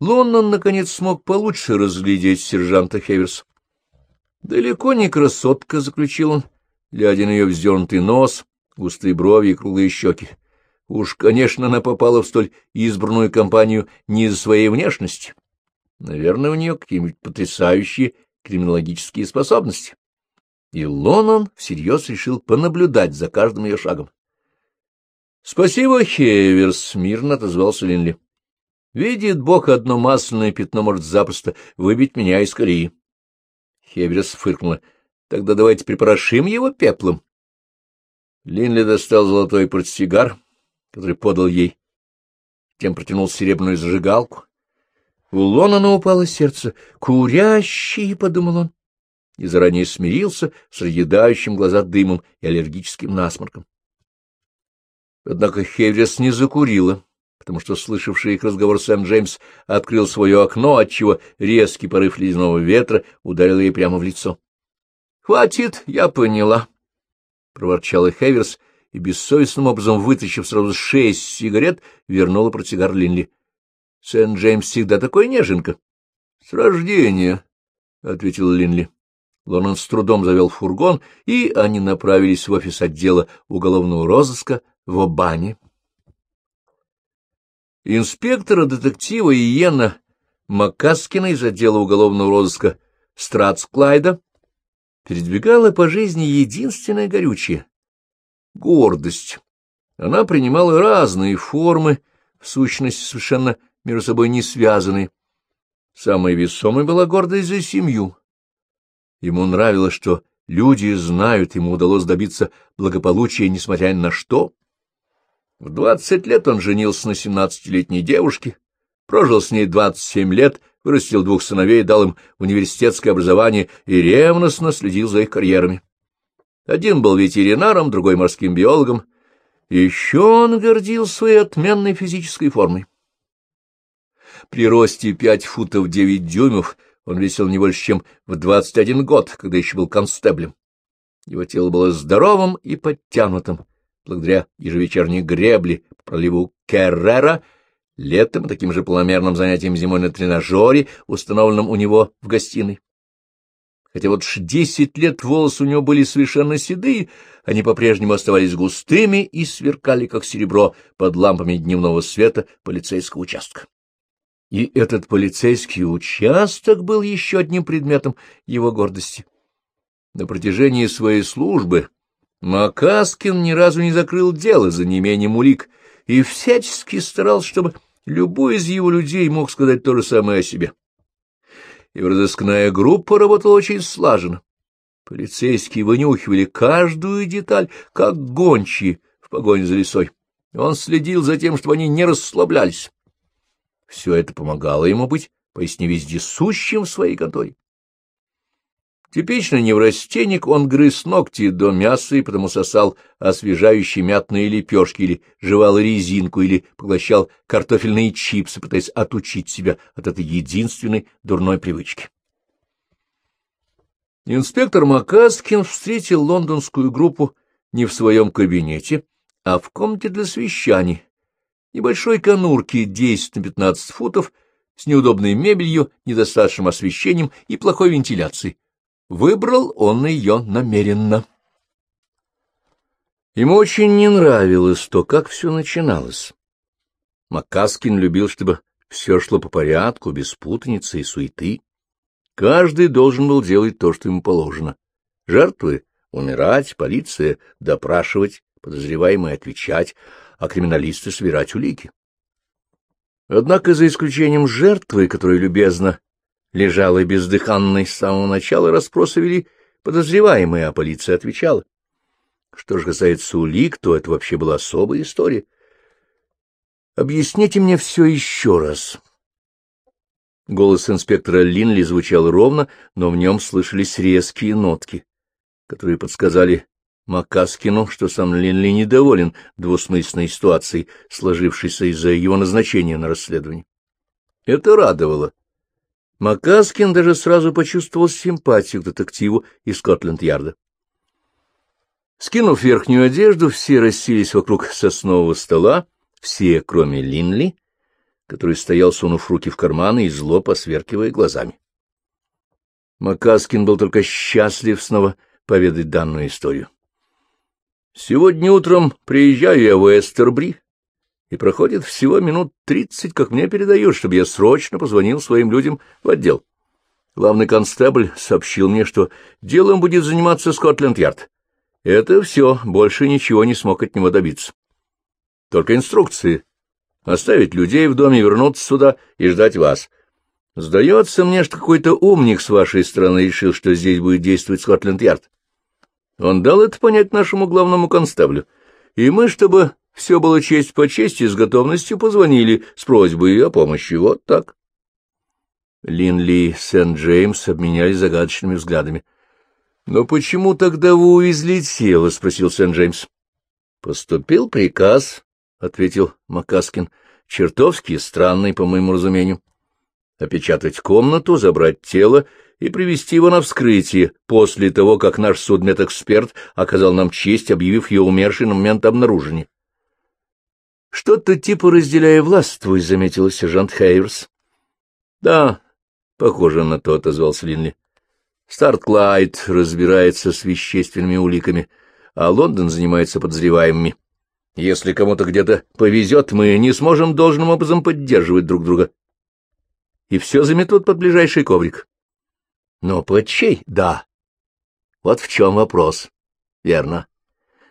Лондон, наконец, смог получше разглядеть сержанта Хеверс. «Далеко не красотка», — заключил он, глядя на ее вздернутый нос, густые брови и круглые щеки. Уж, конечно, она попала в столь избранную компанию не из-за своей внешности. Наверное, у нее какие-нибудь потрясающие криминологические способности. И Лонон всерьез решил понаблюдать за каждым ее шагом. — Спасибо, Хеверс, — мирно отозвался Линли. — Видит Бог, одно масляное пятно может запросто выбить меня из колеи. Хеверс фыркнула. — Тогда давайте припорошим его пеплом. Линли достал золотой портсигар, который подал ей. Тем протянул серебряную зажигалку. У Лонона упало сердце. «Курящий!» — подумал он. И заранее смирился с разъедающим глаза дымом и аллергическим насморком. Однако Хеврис не закурила, потому что, слышавший их разговор Сент-Джеймс, открыл свое окно, отчего резкий порыв ледяного ветра ударил ей прямо в лицо. — Хватит, я поняла, — проворчала Хеверс и, бессовестным образом вытащив сразу шесть сигарет, вернула портсигар Линли. Сент-Джеймс всегда такой неженка. — С рождения, — ответил Линли. Лонан с трудом завел фургон, и они направились в офис отдела уголовного розыска в Обане. Инспектора-детектива Иена Макаскина из отдела уголовного розыска Стратсклайда передвигала по жизни единственное горючее — гордость. Она принимала разные формы, в сущности совершенно между собой не связаны. Самой весомой была гордость за семью. Ему нравилось, что люди знают, ему удалось добиться благополучия, несмотря ни на что. В двадцать лет он женился на семнадцатилетней девушке, прожил с ней двадцать семь лет, вырастил двух сыновей, дал им университетское образование и ревностно следил за их карьерами. Один был ветеринаром, другой морским биологом. Еще он гордился своей отменной физической формой. При росте пять футов девять дюймов он весил не больше, чем в двадцать один год, когда еще был констеблем. Его тело было здоровым и подтянутым, благодаря ежевечерней гребле по проливу Керрера, летом таким же планомерным занятием зимой на тренажере, установленном у него в гостиной. Хотя вот ж десять лет волосы у него были совершенно седые, они по-прежнему оставались густыми и сверкали, как серебро, под лампами дневного света полицейского участка. И этот полицейский участок был еще одним предметом его гордости. На протяжении своей службы Макаскин ни разу не закрыл дело за неимением улик и всячески старался, чтобы любой из его людей мог сказать то же самое о себе. И разыскная группа работала очень слаженно. Полицейские вынюхивали каждую деталь, как гончие в погоне за лесой. Он следил за тем, чтобы они не расслаблялись. Все это помогало ему быть поясни вездесущим в своей конторе. Типичный неврастенник, он грыз ногти до мяса и потому сосал освежающие мятные лепешки или жевал резинку или поглощал картофельные чипсы, пытаясь отучить себя от этой единственной дурной привычки. Инспектор Макаскин встретил лондонскую группу не в своем кабинете, а в комнате для совещаний, небольшой конурки 10 на 15 футов, с неудобной мебелью, недостаточным освещением и плохой вентиляцией. Выбрал он ее намеренно. Ему очень не нравилось то, как все начиналось. Макаскин любил, чтобы все шло по порядку, без путаницы и суеты. Каждый должен был делать то, что ему положено. Жертвы — умирать, полиция — допрашивать, подозреваемые — отвечать, а криминалисты — собирать улики. Однако, за исключением жертвы, которая любезно лежала бездыханной с самого начала, расспросы вели подозреваемые, а полиция отвечала. Что же касается улик, то это вообще была особая история. «Объясните мне все еще раз». Голос инспектора Линли звучал ровно, но в нем слышались резкие нотки, которые подсказали Макаскину, что сам Линли недоволен двусмысленной ситуацией, сложившейся из-за его назначения на расследование. Это радовало. Макаскин даже сразу почувствовал симпатию к детективу из Скотленд-Ярда. Скинув верхнюю одежду, все расселись вокруг соснового стола, все, кроме Линли, который стоял, сунув руки в карманы и зло посверкивая глазами. Макаскин был только счастлив снова поведать данную историю. Сегодня утром приезжаю я в Эстербри, и проходит всего минут тридцать, как мне передают, чтобы я срочно позвонил своим людям в отдел. Главный констебль сообщил мне, что делом будет заниматься Скотленд-Ярд. Это все, больше ничего не смог от него добиться. Только инструкции. Оставить людей в доме, вернуться сюда и ждать вас. Сдается мне, что какой-то умник с вашей стороны решил, что здесь будет действовать Скотленд-Ярд. Он дал это понять нашему главному констеблю. И мы, чтобы все было честь по чести, с готовностью позвонили с просьбой о помощи. Вот так. Линли и Сент-Джеймс обменялись загадочными взглядами. — Но почему тогда вы увезли тело? — спросил Сент-Джеймс. — Поступил приказ, — ответил Макаскин, — чертовски странный, по моему разумению. Опечатать комнату, забрать тело и привести его на вскрытие после того, как наш судмедэксперт оказал нам честь, объявив ее умершей на момент обнаружения. — Что-то типа разделяя властвуй, — заметил сержант Хейверс. — Да, похоже на то, — отозвался Линли. — Старт Клайд разбирается с вещественными уликами, а Лондон занимается подозреваемыми. Если кому-то где-то повезет, мы не сможем должным образом поддерживать друг друга. И все заметут под ближайший коврик. Но под чей? Да. Вот в чем вопрос. Верно.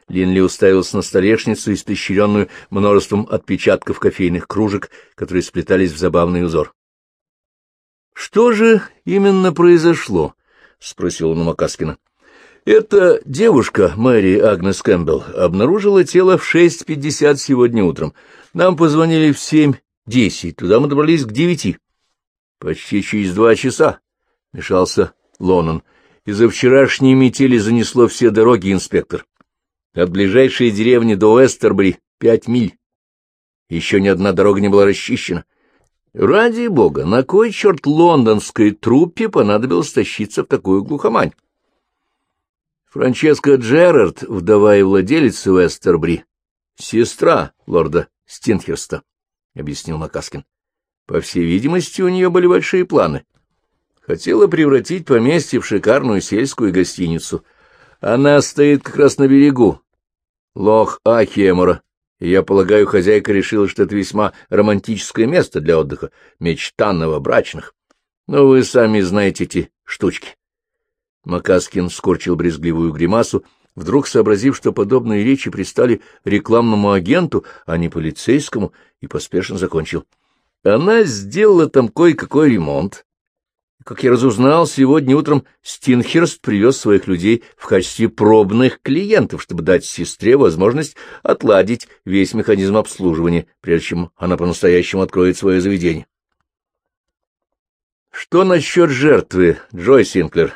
Линли уставился на столешницу, испещренную множеством отпечатков кофейных кружек, которые сплетались в забавный узор. — Что же именно произошло? — спросил он у Макаскина. — Эта девушка, Мэри Агнес Кэмпбелл, обнаружила тело в 6.50 сегодня утром. Нам позвонили в 7.10, туда мы добрались к девяти. Почти через два часа, — мешался Лонон. Из-за вчерашней метели занесло все дороги, инспектор. От ближайшей деревни до Уэстербри пять миль. Еще ни одна дорога не была расчищена. Ради бога, на кой черт лондонской труппе понадобилось тащиться в такую глухомань? Франческа Джерард, вдова и владелица Уэстербри, сестра лорда Стинхерста, — объяснил Макаскин. По всей видимости, у нее были большие планы. Хотела превратить поместье в шикарную сельскую гостиницу. Она стоит как раз на берегу, лох Ахемора, я полагаю, хозяйка решила, что это весьма романтическое место для отдыха, мечта новобрачных. Но вы сами знаете эти штучки. Макаскин скорчил брезгливую гримасу, вдруг сообразив, что подобные речи пристали рекламному агенту, а не полицейскому, и поспешно закончил. Она сделала там кое-какой ремонт, как я разузнал, сегодня утром Стинхерст привез своих людей в качестве пробных клиентов, чтобы дать сестре возможность отладить весь механизм обслуживания, прежде чем она по-настоящему откроет свое заведение. Что насчет жертвы, Джой Синклер?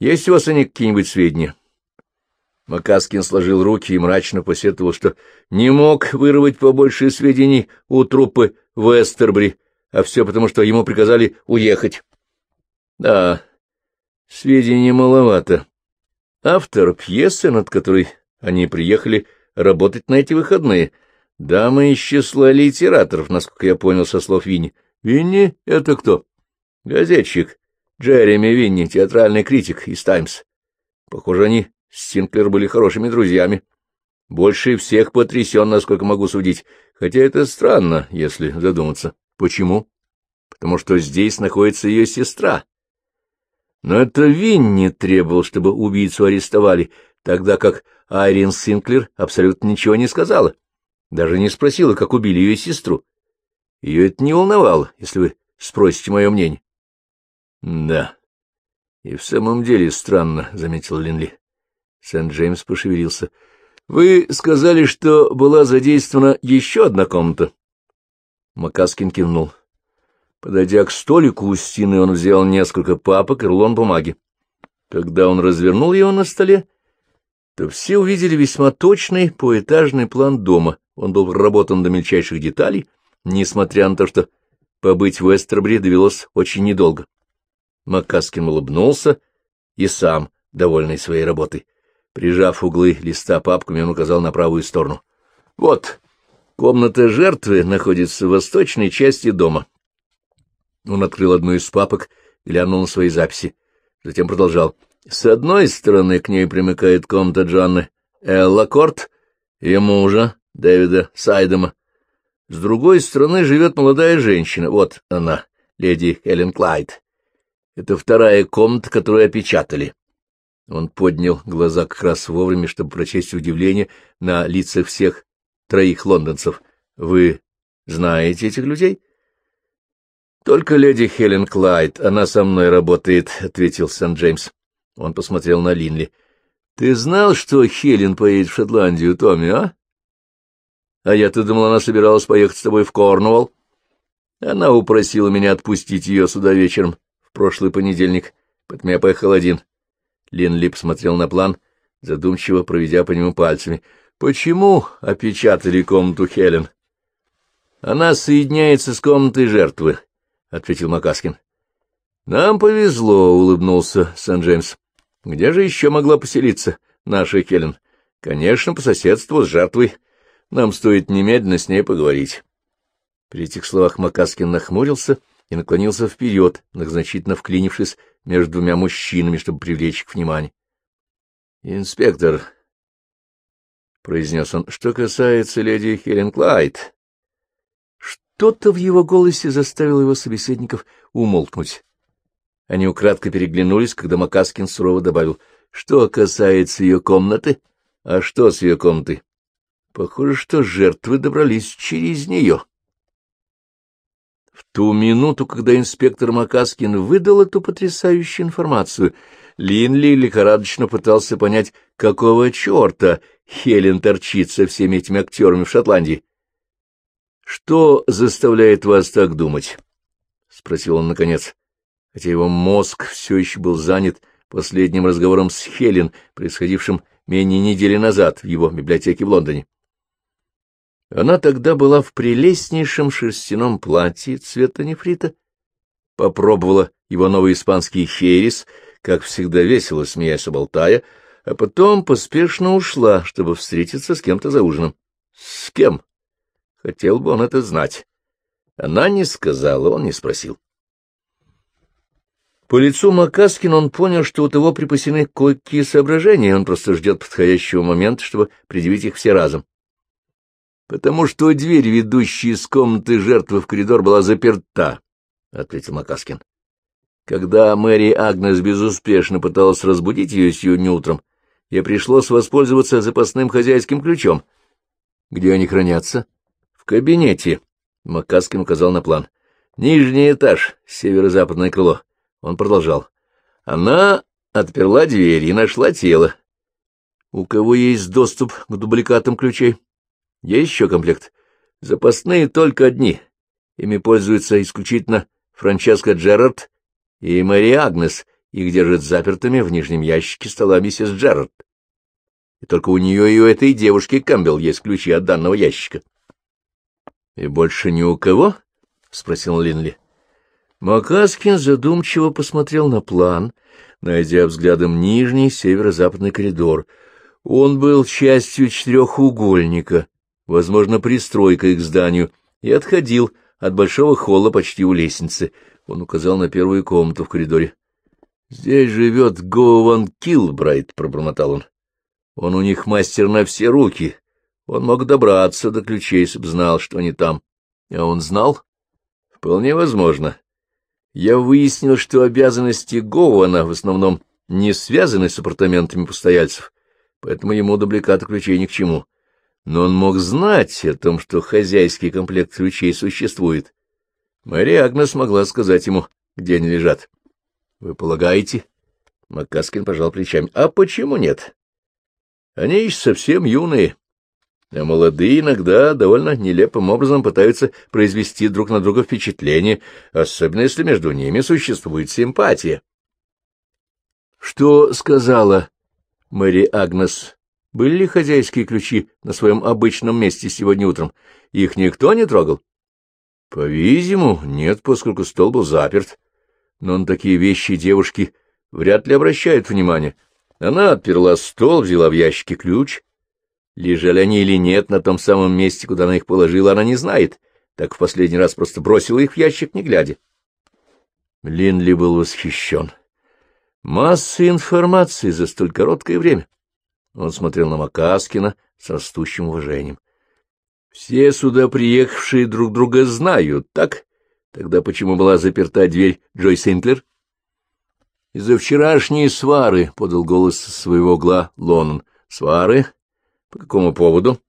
Есть у вас о ней какие-нибудь сведения? Макаскин сложил руки и мрачно посетовал, что не мог вырвать побольше сведений у труппы в Эстербри, а все потому, что ему приказали уехать. Да, сведений маловато. Автор пьесы, над которой они приехали работать на эти выходные, дама из числа литераторов, насколько я понял со слов Винни. Винни — это кто? Газетчик. Джереми Винни, театральный критик из «Таймс». Похоже, они с Синклер были хорошими друзьями. Больше всех потрясен, насколько могу судить, хотя это странно, если задуматься. Почему? Потому что здесь находится ее сестра. Но это Винни требовал, чтобы убийцу арестовали, тогда как Айрин Синклер абсолютно ничего не сказала. Даже не спросила, как убили ее сестру. Ее это не волновало, если вы спросите мое мнение. — Да. И в самом деле странно, — заметил Линли. Сент-Джеймс пошевелился. — Вы сказали, что была задействована еще одна комната. Макаскин кивнул. Подойдя к столику у стены, он взял несколько папок и рулон бумаги. Когда он развернул его на столе, то все увидели весьма точный поэтажный план дома. Он был проработан до мельчайших деталей, несмотря на то, что побыть в Эстербри довелось очень недолго. Макаскин улыбнулся и сам, довольный своей работой. Прижав углы листа папками, он указал на правую сторону. — Вот, Комната жертвы находится в восточной части дома. Он открыл одну из папок, глянул на свои записи. Затем продолжал. С одной стороны к ней примыкает комната Джанны Элла Корт и мужа Дэвида Сайдема. С другой стороны живет молодая женщина. Вот она, леди Хелен Клайд. Это вторая комната, которую опечатали. Он поднял глаза как раз вовремя, чтобы прочесть удивление на лицах всех троих лондонцев. Вы знаете этих людей? — Только леди Хелен Клайд, она со мной работает, — ответил Сент-Джеймс. Он посмотрел на Линли. — Ты знал, что Хелен поедет в Шотландию, Томми, а? — А я-то думал, она собиралась поехать с тобой в Корнуолл. Она упросила меня отпустить ее сюда вечером, в прошлый понедельник, поэтому я поехал один. Линли посмотрел на план, задумчиво проведя по нему пальцами. — Почему опечатали комнату Хелен? — Она соединяется с комнатой жертвы, — ответил Макаскин. — Нам повезло, — улыбнулся Сан-Джеймс. — Где же еще могла поселиться наша Хелен? Конечно, по соседству с жертвой. Нам стоит немедленно с ней поговорить. При этих словах Макаскин нахмурился и наклонился вперед, многозначительно вклинившись между двумя мужчинами, чтобы привлечь их внимание. — Инспектор, — произнес он, — что касается леди Хелен Клайд, что-то в его голосе заставило его собеседников умолкнуть. Они украдко переглянулись, когда Макаскин сурово добавил, что касается ее комнаты, а что с ее комнатой? Похоже, что жертвы добрались через нее. В ту минуту, когда инспектор Макаскин выдал эту потрясающую информацию, Линли лихорадочно пытался понять, какого черта Хелен торчит со всеми этими актерами в Шотландии. Что заставляет вас так думать? — спросил он наконец, хотя его мозг все еще был занят последним разговором с Хелен, происходившим менее недели назад в его библиотеке в Лондоне. Она тогда была в прелестнейшем шерстяном платье цвета нефрита, попробовала его новый испанский херес, как всегда весело смеясь и болтая, а потом поспешно ушла, чтобы встретиться с кем-то за ужином. С кем? Хотел бы он это знать. Она не сказала, он не спросил. По лицу Макаскина он понял, что у того припасены кое-какие соображения, он просто ждет подходящего момента, чтобы предъявить их все разом. Потому что дверь, ведущая из комнаты жертвы в коридор, была заперта, — ответил Макаскин. Когда Мэри Агнес безуспешно пыталась разбудить ее сегодня утром, ей пришлось воспользоваться запасным хозяйским ключом. Где они хранятся? кабинете. Макаскин указал на план. Нижний этаж, северо-западное крыло. Он продолжал. Она отперла дверь и нашла тело. У кого есть доступ к дубликатам ключей? Есть еще комплект. Запасные только одни. Ими пользуются исключительно Франческо Джерард и Мэри Агнес. Их держат запертыми в нижнем ящике стола миссис Джерард. И только у нее и у этой девушки Кэмпбелл есть ключи от данного ящика. — И больше ни у кого? — спросил Линли. Макаскин задумчиво посмотрел на план, найдя взглядом нижний северо-западный коридор. Он был частью четырехугольника, возможно, пристройкой к зданию, и отходил от большого холла почти у лестницы. Он указал на первую комнату в коридоре. — Здесь живет Гоуан Килбрайт, — пробормотал он. — Он у них мастер на все руки. Он мог добраться до ключей, если бы знал, что они там. А он знал? Вполне возможно. Я выяснил, что обязанности Гоуана в основном не связаны с апартаментами постояльцев, поэтому ему дубликат ключей ни к чему. Но он мог знать о том, что хозяйский комплект ключей существует. Мэри Агнес могла сказать ему, где они лежат. — Вы полагаете? Макаскин пожал плечами. — А почему нет? Они еще совсем юные а молодые иногда довольно нелепым образом пытаются произвести друг на друга впечатление, особенно если между ними существует симпатия. — Что сказала Мэри Агнес? Были ли хозяйские ключи на своем обычном месте сегодня утром? Их никто не трогал? — По-видимому, нет, поскольку стол был заперт. Но на такие вещи девушки вряд ли обращают внимание. Она отперла стол, взяла в ящике ключ — Лежали они или нет на том самом месте, куда она их положила, она не знает, так в последний раз просто бросила их в ящик, не глядя. Линли был восхищен. Масса информации за столь короткое время. Он смотрел на Макаскина с растущим уважением. Все сюда приехавшие друг друга знают, так? Тогда почему была заперта дверь Джой Синклер? — Из-за вчерашней свары, — подал голос своего угла Лонон. — Свары? По какому поводу?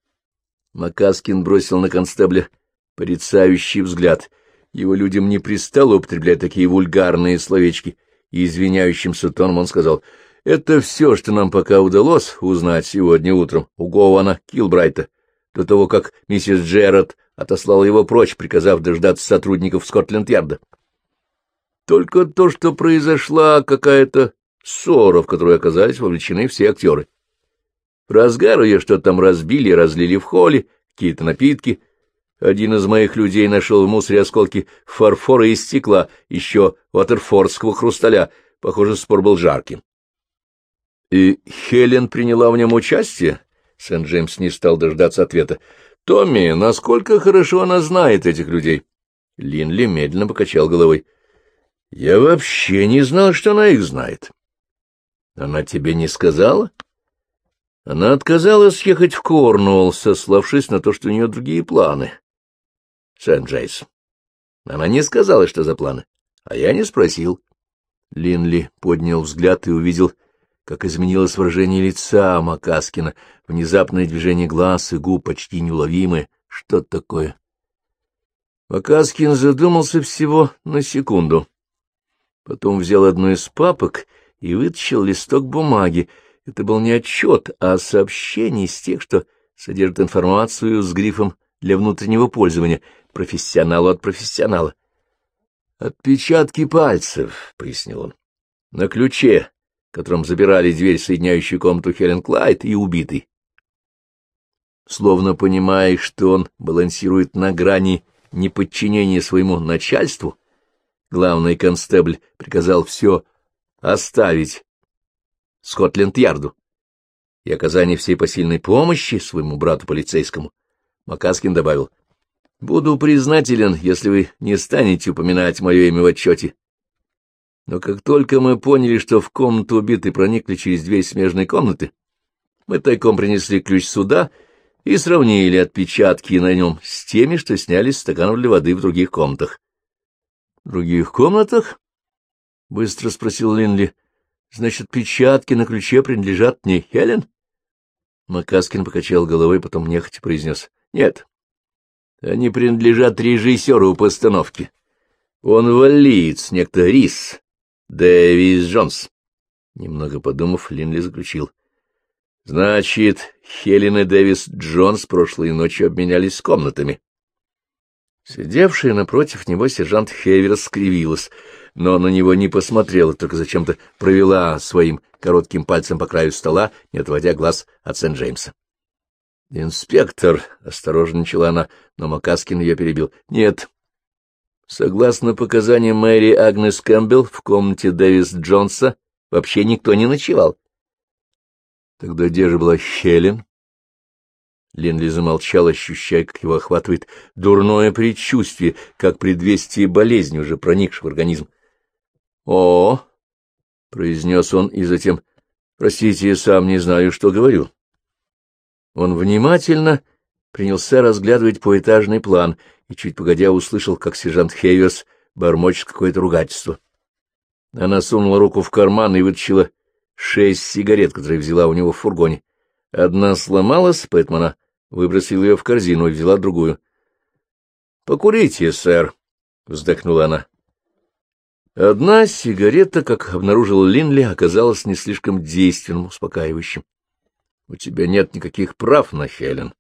Макаскин бросил на констебля порицающий взгляд. Его людям не пристало употреблять такие вульгарные словечки, и извиняющимся тоном он сказал, — Это все, что нам пока удалось узнать сегодня утром у Гована Килбрайта, до того, как миссис Джерард отослала его прочь, приказав дождаться сотрудников Скотленд-Ярда. Только то, что произошла какая-то ссора, в которую оказались вовлечены все актеры. В разгар ее что-то там разбили, разлили в холле, какие-то напитки. Один из моих людей нашел в мусоре осколки фарфора и стекла, еще ватерфордского хрусталя. Похоже, спор был жарким. — И Хелен приняла в нем участие? Сент-Джеймс не стал дождаться ответа. — Томми, насколько хорошо она знает этих людей? Линли медленно покачал головой. — Я вообще не знал, что она их знает. — Она тебе не сказала? Она отказалась ехать в Корнуолл, сославшись на то, что у нее другие планы. Сент-Джейс. Она не сказала, что за планы, а я не спросил. Линли поднял взгляд и увидел, как изменилось выражение лица Макаскина, внезапное движение глаз и губ почти неуловимое. Что такое? Макаскин задумался всего на секунду. Потом взял одну из папок и вытащил листок бумаги. Это был не отчет, а сообщение из тех, что содержит информацию с грифом для внутреннего пользования, профессионалу от профессионала. «Отпечатки пальцев», — пояснил он, — «на ключе, которым забирали дверь, соединяющую комнату Хелен Клайд, и убитый». Словно понимая, что он балансирует на грани неподчинения своему начальству, главный констебль приказал все оставить Скотленд-Ярду и оказание всей посильной помощи своему брату полицейскому, Макаскин добавил, «Буду признателен, если вы не станете упоминать мое имя в отчете. Но как только мы поняли, что в комнату убитой проникли через дверь смежной комнаты, мы тайком принесли ключ сюда и сравнили отпечатки на нем с теми, что сняли с стаканов для воды в других комнатах. — В других комнатах? — быстро спросил Линли. — Значит, отпечатки на ключе принадлежат не Хелен? Макаскин покачал головой, потом нехотя произнес. — Нет. Они принадлежат режиссеру постановки. Он валиец, некто Рис, Дэвис Джонс. Немного подумав, Линли заключил. — Значит, Хелен и Дэвис Джонс прошлой ночью обменялись комнатами. Сидевшая напротив него сержант Хевер скривилась, но на него не посмотрела, только зачем-то провела своим коротким пальцем по краю стола, не отводя глаз от Сент-Джеймса. — Инспектор, — осторожно начала она, но Макаскин ее перебил. — Нет. Согласно показаниям Мэри Агнес Кэмпбелл, в комнате Дэвис Джонса вообще никто не ночевал. — Тогда где же была Хелен? Ленли замолчал, ощущая, как его охватывает дурное предчувствие, как предвестие болезни, уже проникшего в организм. — О! — произнес он, и затем... — Простите, я сам не знаю, что говорю. Он внимательно принялся разглядывать поэтажный план и чуть погодя услышал, как сержант Хейверс бормочет какое-то ругательство. Она сунула руку в карман и вытащила шесть сигарет, которые взяла у него в фургоне. Одна сломалась, поэтому она выбросила ее в корзину и взяла другую. — Покурите, сэр, — вздохнула она. Одна сигарета, как обнаружил Линли, оказалась не слишком действенным, успокаивающим. — У тебя нет никаких прав на Хелен.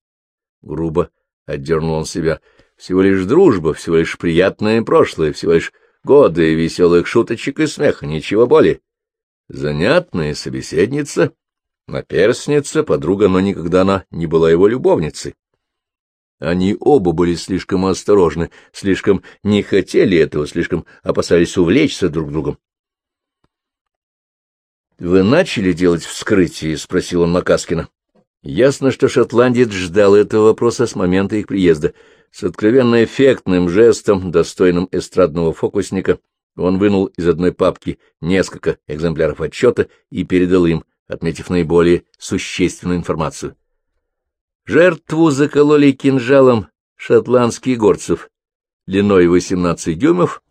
Грубо отдернул он себя. Всего лишь дружба, всего лишь приятное прошлое, всего лишь годы веселых шуточек и смеха, ничего более. Занятная собеседница, наперсница, подруга, но никогда она не была его любовницей. Они оба были слишком осторожны, слишком не хотели этого, слишком опасались увлечься друг другом. — Вы начали делать вскрытие? — спросил он Макаскина. Ясно, что шотландец ждал этого вопроса с момента их приезда. С откровенно эффектным жестом, достойным эстрадного фокусника, он вынул из одной папки несколько экземпляров отчета и передал им, отметив наиболее существенную информацию. Жертву закололи кинжалом шотландских горцев, длиной 18 дюймов,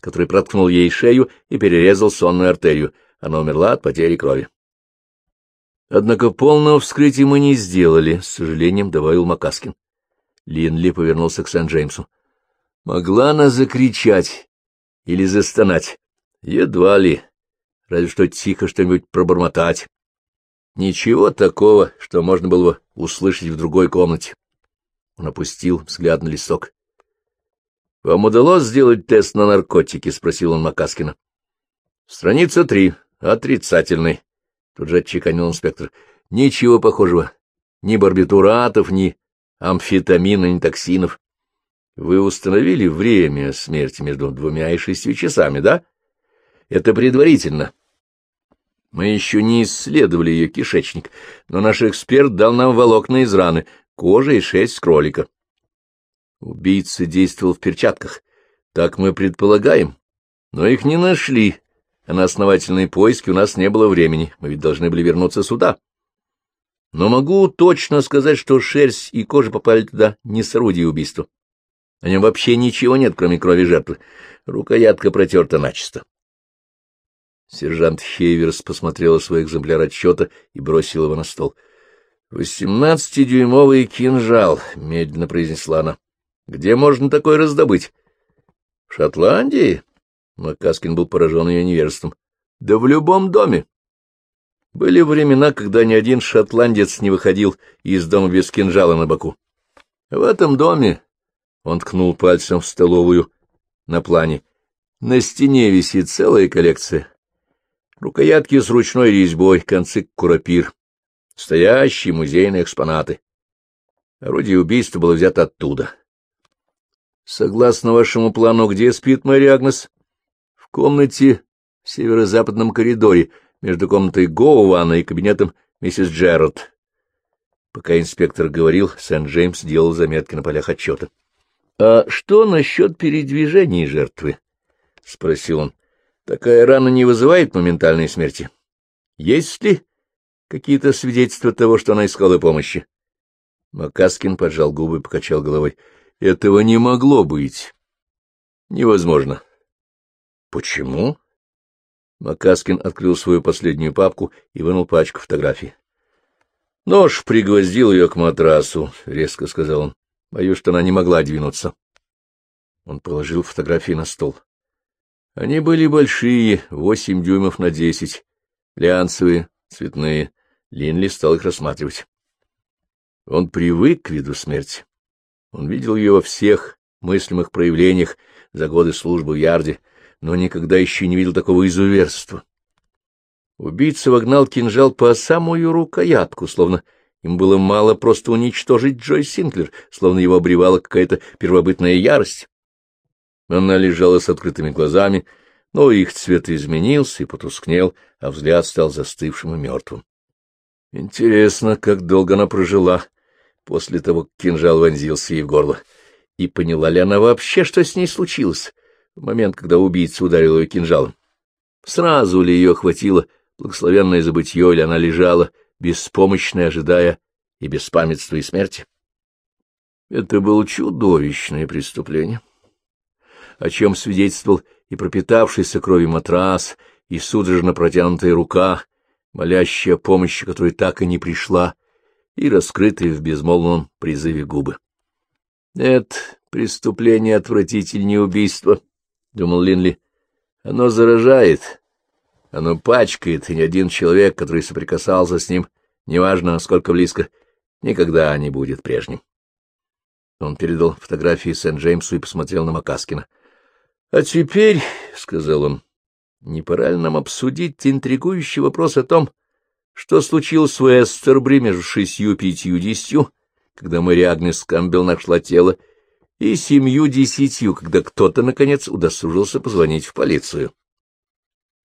который проткнул ей шею и перерезал сонную артерию. Она умерла от потери крови. Однако полного вскрытия мы не сделали, с сожалением добавил Макаскин. Линли повернулся к Сент-Джеймсу. Могла она закричать или застонать? Едва ли. Разве что тихо что-нибудь пробормотать. Ничего такого, что можно было бы услышать в другой комнате. Он опустил взгляд на листок. — Вам удалось сделать тест на наркотики? — спросил он Макаскина. — Страница три. Отрицательный. Тут же отчеканил инспектор. — Ничего похожего. Ни барбитуратов, ни амфетамина, ни токсинов. Вы установили время смерти между двумя и шестью часами, да? Это предварительно. Мы еще не исследовали ее кишечник, но наш эксперт дал нам волокна из раны, кожа и шесть кролика. Убийца действовал в перчатках. Так мы предполагаем. Но их не нашли, а на основательные поиски у нас не было времени. Мы ведь должны были вернуться сюда. Но могу точно сказать, что шерсть и кожа попали туда не с орудия убийства. На нем вообще ничего нет, кроме крови жертвы. Рукоятка протерта начисто. Сержант Хейверс посмотрела свой экземпляр отчета и бросил его на стол. — Восемнадцатидюймовый кинжал, — медленно произнесла она. — Где можно такой раздобыть? — В Шотландии? Макаскин был поражен ее невежеством. — Да в любом доме. Были времена, когда ни один шотландец не выходил из дома без кинжала на боку. В этом доме он ткнул пальцем в столовую на плане. На стене висит целая коллекция. Рукоятки с ручной резьбой, концы курапир. Стоящие музейные экспонаты. Орудие убийства было взято оттуда. Согласно вашему плану, где спит Мэри Агнес? Комнате в северо-западном коридоре, между комнатой Гоувана и кабинетом миссис Джерард. Пока инспектор говорил, Сент-Джеймс делал заметки на полях отчета. «А что насчет передвижений жертвы?» — спросил он. «Такая рана не вызывает моментальной смерти. Есть ли какие-то свидетельства того, что она искала помощи?» Макаскин поджал губы и покачал головой. «Этого не могло быть. Невозможно». «Почему?» Макаскин открыл свою последнюю папку и вынул пачку фотографий. «Нож пригвоздил ее к матрасу», — резко сказал он. Боюсь, что она не могла двинуться. Он положил фотографии на стол. Они были большие, восемь дюймов на десять, глянцевые, цветные. Линли стал их рассматривать. Он привык к виду смерти. Он видел ее во всех мыслимых проявлениях за годы службы в Ярде, но никогда еще не видел такого изуверства. Убийца вогнал кинжал по самую рукоятку, словно им было мало просто уничтожить Джой Синклер, словно его обревала какая-то первобытная ярость. Она лежала с открытыми глазами, но их цвет изменился и потускнел, а взгляд стал застывшим и мертвым. Интересно, как долго она прожила после того, как кинжал вонзился ей в горло. И поняла ли она вообще, что с ней случилось в момент, когда убийца ударил ее кинжалом? Сразу ли ее охватило благословенное забытье, или она лежала беспомощной, ожидая и беспамятства, и смерти. Это было чудовищное преступление, о чем свидетельствовал и пропитавшийся кровью матрас, и судорожно протянутая рука, молящая о помощи, которая так и не пришла, и раскрытые в безмолвном призыве губы. — Это преступление отвратительнее убийства, — думал Линли. — Оно заражает, оно пачкает, и ни один человек, который соприкасался с ним, неважно, насколько близко, никогда не будет прежним. Он передал фотографии Сент-Джеймсу и посмотрел на Макаскина. — А теперь, — сказал он, — не пора ли нам обсудить интригующий вопрос о том, что случилось в Эстербри между шестью и пятью-десятью, когда Мэри Агнес Камбелл нашла тело, и семью-десятью, когда кто-то, наконец, удосужился позвонить в полицию.